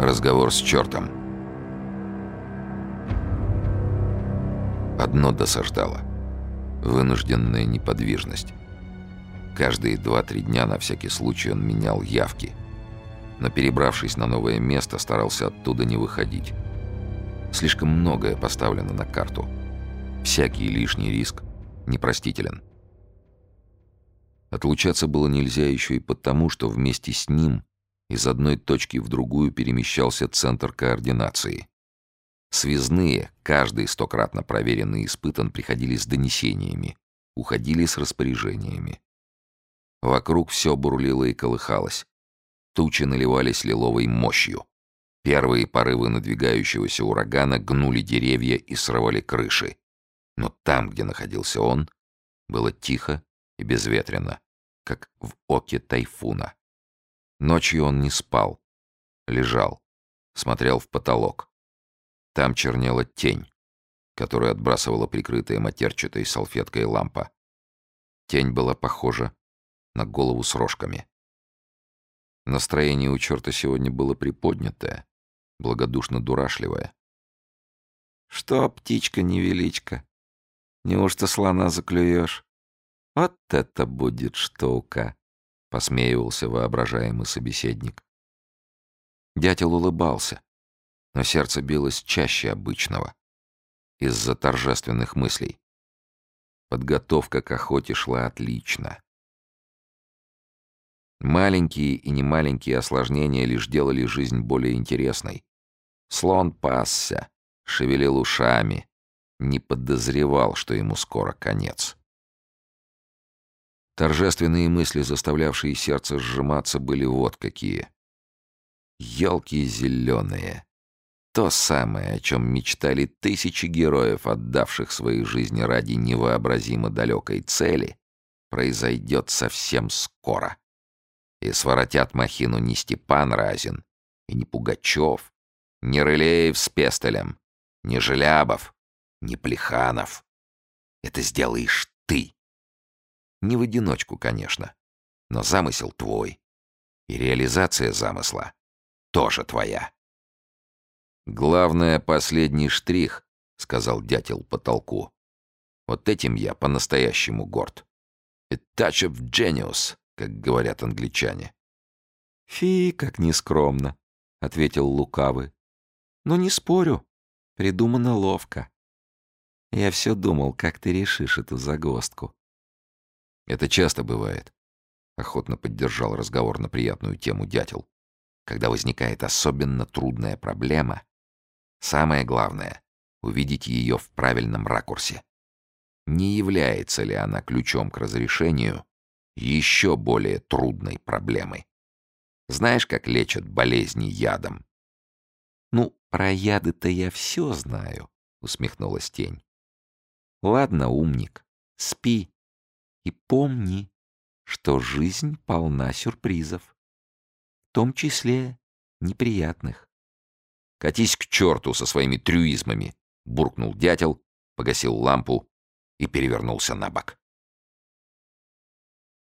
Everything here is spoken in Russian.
Разговор с чертом. Одно досаждало. Вынужденная неподвижность. Каждые два-три дня на всякий случай он менял явки. Но перебравшись на новое место, старался оттуда не выходить. Слишком многое поставлено на карту. Всякий лишний риск непростителен. Отлучаться было нельзя еще и потому, что вместе с ним из одной точки в другую перемещался центр координации. Связные, каждый стократно проверенный и испытан, приходили с донесениями, уходили с распоряжениями. Вокруг все бурлило и колыхалось. Тучи наливались лиловой мощью. Первые порывы надвигающегося урагана гнули деревья и срывали крыши. Но там, где находился он, было тихо и безветренно, как в оке тайфуна. Ночью он не спал. Лежал. Смотрел в потолок. Там чернела тень, которую отбрасывала прикрытая матерчатой салфеткой лампа. Тень была похожа на голову с рожками. Настроение у черта сегодня было приподнятое, благодушно-дурашливое. «Что, птичка-невеличка, неужто слона заклюешь? Вот это будет штука!» — посмеивался воображаемый собеседник. Дятел улыбался, но сердце билось чаще обычного из-за торжественных мыслей. Подготовка к охоте шла отлично. Маленькие и немаленькие осложнения лишь делали жизнь более интересной. Слон пасся, шевелил ушами, не подозревал, что ему скоро конец. Торжественные мысли, заставлявшие сердце сжиматься, были вот какие. Елки зеленые. То самое, о чем мечтали тысячи героев, отдавших свои жизни ради невообразимо далекой цели, произойдет совсем скоро. И своротят махину не Степан Разин, и не Пугачев, не Рылеев с Пестелем, не Желябов, не Плеханов. Это сделаешь ты. Не в одиночку, конечно. Но замысел твой. И реализация замысла тоже твоя. «Главное, последний штрих», — сказал дятел потолку. «Вот этим я по-настоящему горд. A touch of genius, как говорят англичане». «Фи, как нескромно», — ответил лукавый. «Но не спорю, придумано ловко. Я все думал, как ты решишь эту загвоздку. Это часто бывает. Охотно поддержал разговор на приятную тему дятел. Когда возникает особенно трудная проблема, самое главное — увидеть ее в правильном ракурсе. Не является ли она ключом к разрешению еще более трудной проблемы? Знаешь, как лечат болезни ядом? «Ну, про яды-то я все знаю», — усмехнулась тень. «Ладно, умник, спи, и помни, что жизнь полна сюрпризов, в том числе неприятных. «Катись к черту со своими трюизмами!» — буркнул дятел, погасил лампу и перевернулся на бок.